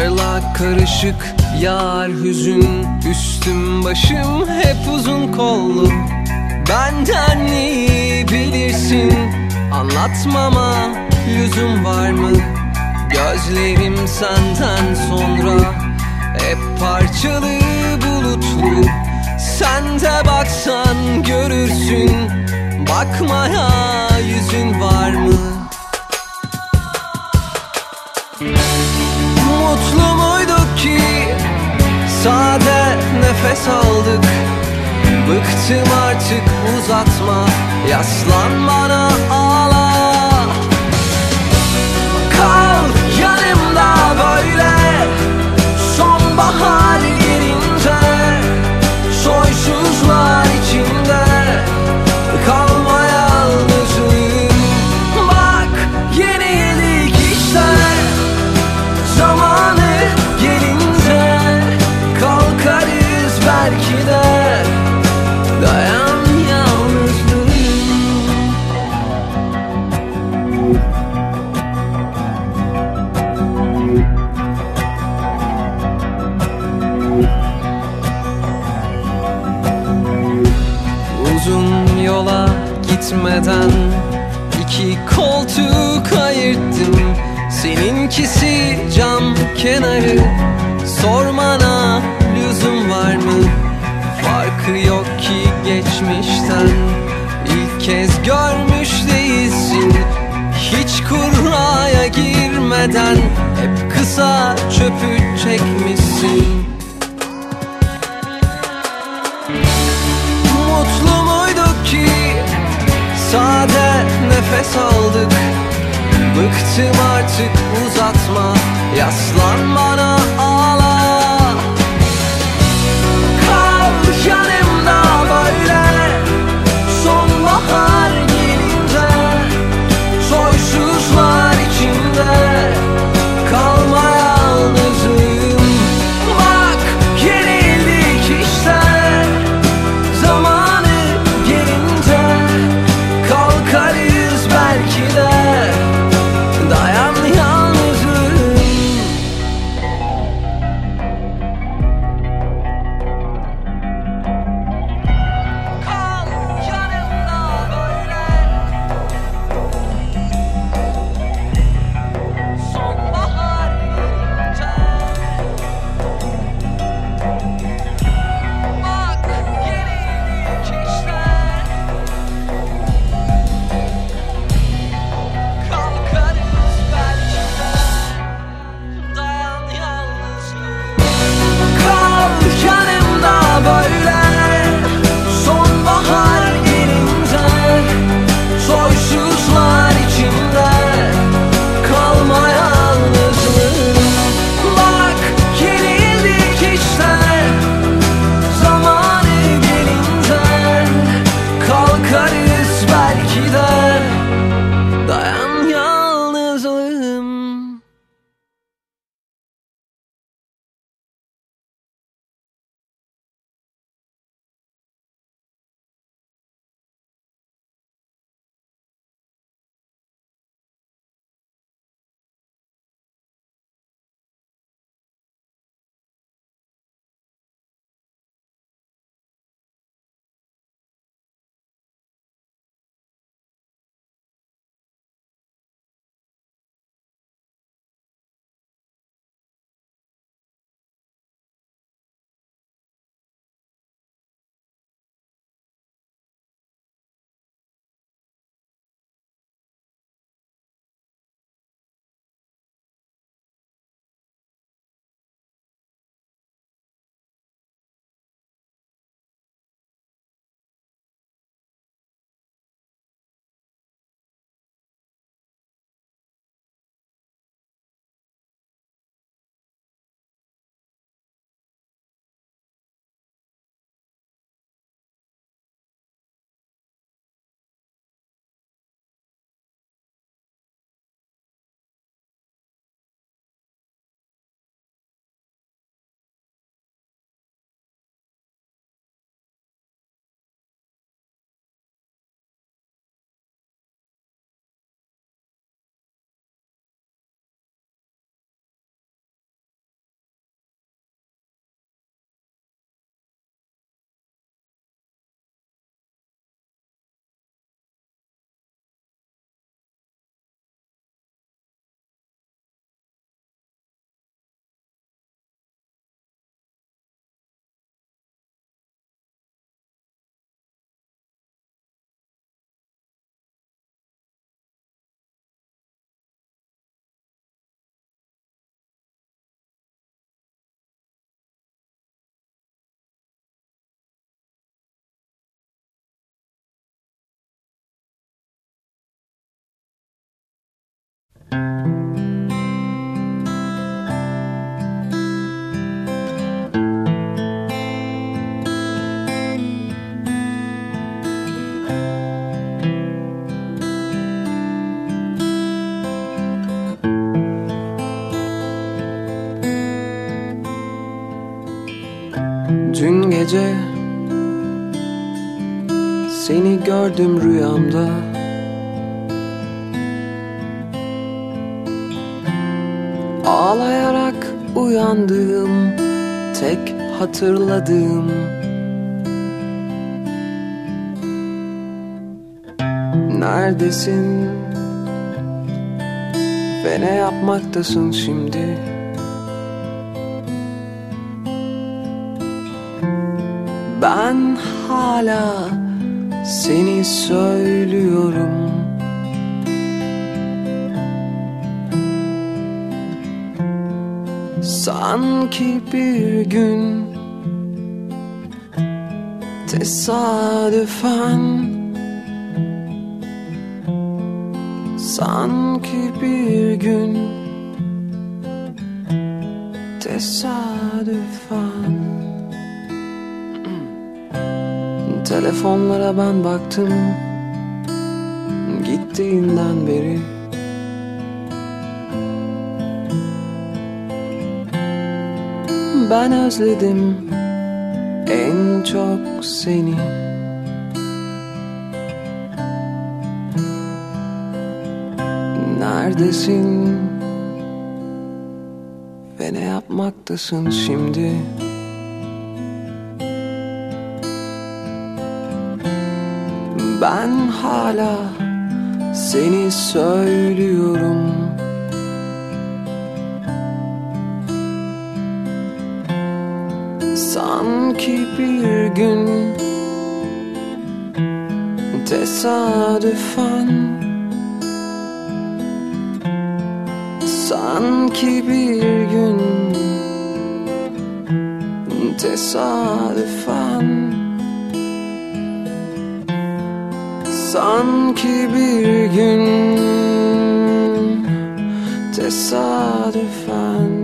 Parlak karışık yar hüzün Üstüm başım hep uzun kollu Benden iyi bilirsin Anlatmama lüzum var mı? Gözlerim senden sonra Hep parçalı bulutlu Sen de baksan görürsün Bakmaya yüzün var mı? Nefes aldık Bıktım artık uzatma Yaslan bana gitmeden iki koltuk ayırttım. Seninkisi cam kenarı Sormana lüzum var mı? Farkı yok ki geçmişten İlk kez görmüş değilsin. Hiç kurraya girmeden Hep kısa çöpü çekmişsin nefes aldık. Bıktım artık uzatma. Yaslan bana ağla Dün seni gördüm rüyamda Ağlayarak uyandığım tek hatırladığım. Neredesin? Ve ne yapmaktasın şimdi? Ben hala seni söylüyorum Sanki bir gün tesadüfen. Sanki bir gün tesadüfen. Telefonlara ben baktım Gittiğinden beri Ben özledim en çok seni Neredesin ve ne yapmaktasın şimdi? Ben hala seni söylüyorum Sanki bir gün tesadüfen. Sanki bir gün tesadüfen. Sanki bir gün tesadüfen